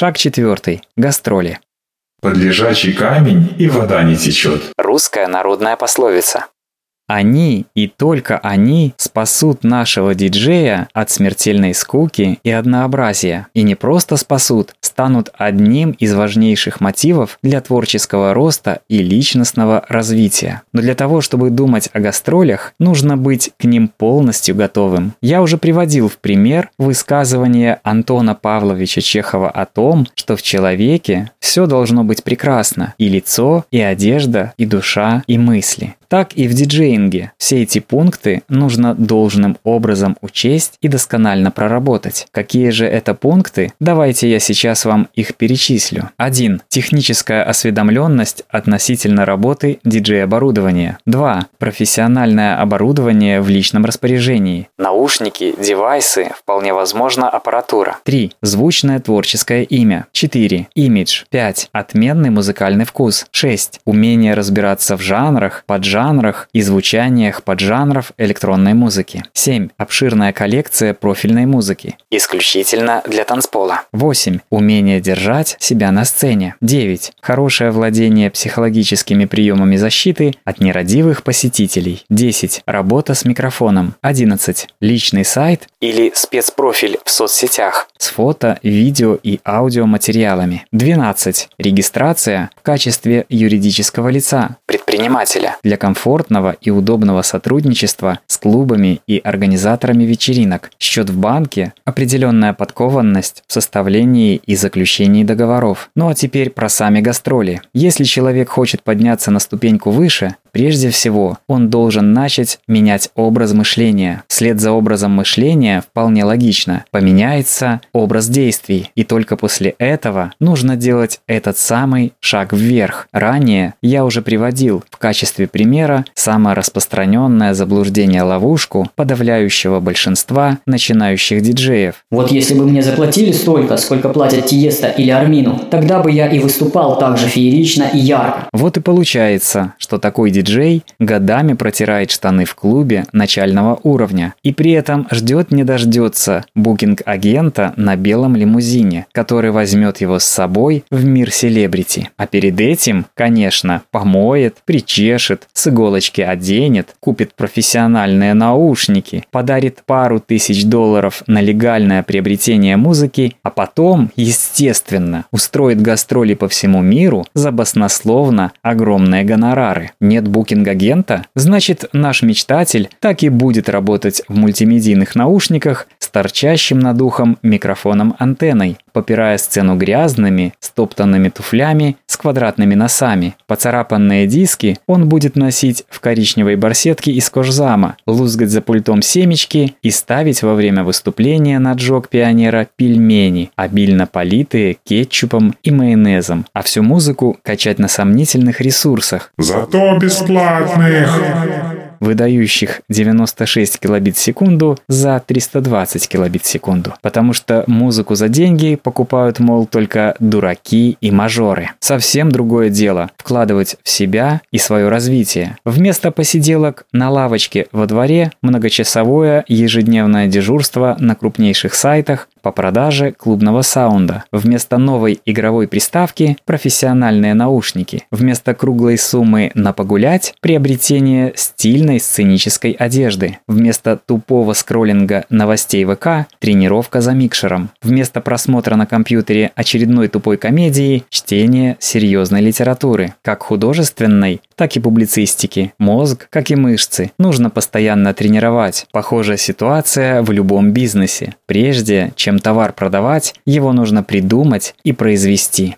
Шаг четвертый. Гастроли. Под лежачий камень и вода не течет. Русская народная пословица. Они и только они спасут нашего диджея от смертельной скуки и однообразия. И не просто спасут, станут одним из важнейших мотивов для творческого роста и личностного развития. Но для того, чтобы думать о гастролях, нужно быть к ним полностью готовым. Я уже приводил в пример высказывание Антона Павловича Чехова о том, что в человеке все должно быть прекрасно. И лицо, и одежда, и душа, и мысли так и в диджеинге. Все эти пункты нужно должным образом учесть и досконально проработать. Какие же это пункты? Давайте я сейчас вам их перечислю. 1. Техническая осведомленность относительно работы диджей-оборудования. 2. Профессиональное оборудование в личном распоряжении. Наушники, девайсы, вполне возможно аппаратура. 3. Звучное творческое имя. 4. Имидж. 5. Отменный музыкальный вкус. 6. Умение разбираться в жанрах, поджанрах жанрах и звучаниях поджанров электронной музыки. 7. Обширная коллекция профильной музыки. Исключительно для танцпола. 8. Умение держать себя на сцене. 9. Хорошее владение психологическими приемами защиты от нерадивых посетителей. 10. Работа с микрофоном. 11. Личный сайт или спецпрофиль в соцсетях с фото, видео и аудиоматериалами. 12. Регистрация в качестве юридического лица, предпринимателя, для комфортного и удобного сотрудничества с клубами и организаторами вечеринок, счет в банке, определенная подкованность в составлении и заключении договоров. Ну а теперь про сами гастроли. Если человек хочет подняться на ступеньку выше, Прежде всего, он должен начать менять образ мышления. Вслед за образом мышления, вполне логично, поменяется образ действий. И только после этого нужно делать этот самый шаг вверх. Ранее я уже приводил в качестве примера самое распространенное заблуждение-ловушку подавляющего большинства начинающих диджеев. Вот если бы мне заплатили столько, сколько платят Тиеста или Армину, тогда бы я и выступал так же феерично и ярко. Вот и получается, что такой диджей годами протирает штаны в клубе начального уровня и при этом ждет не дождется букинг-агента на белом лимузине, который возьмет его с собой в мир селебрити. А перед этим, конечно, помоет, причешет, с иголочки оденет, купит профессиональные наушники, подарит пару тысяч долларов на легальное приобретение музыки, а потом, естественно, устроит гастроли по всему миру за баснословно огромные гонорары. Нет букинг-агента, значит наш мечтатель так и будет работать в мультимедийных наушниках с торчащим над ухом микрофоном-антенной, попирая сцену грязными, стоптанными туфлями с квадратными носами. Поцарапанные диски он будет носить в коричневой барсетке из кожзама, лузгать за пультом семечки и ставить во время выступления на джок пионера пельмени, обильно политые кетчупом и майонезом, а всю музыку качать на сомнительных ресурсах. Зато бесплатных! Выдающих 96 килобит в секунду за 320 килобит в секунду. Потому что музыку за деньги покупают, мол, только дураки и мажоры. Совсем другое дело – вкладывать в себя и свое развитие. Вместо посиделок на лавочке во дворе многочасовое ежедневное дежурство на крупнейших сайтах по продаже клубного саунда. Вместо новой игровой приставки – профессиональные наушники. Вместо круглой суммы на погулять – приобретение стильной сценической одежды. Вместо тупого скроллинга новостей ВК – тренировка за микшером. Вместо просмотра на компьютере очередной тупой комедии – чтение серьезной литературы. Как художественной, так и публицистики. Мозг, как и мышцы, нужно постоянно тренировать. Похожая ситуация в любом бизнесе. Прежде, чем товар продавать, его нужно придумать и произвести.